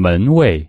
门卫。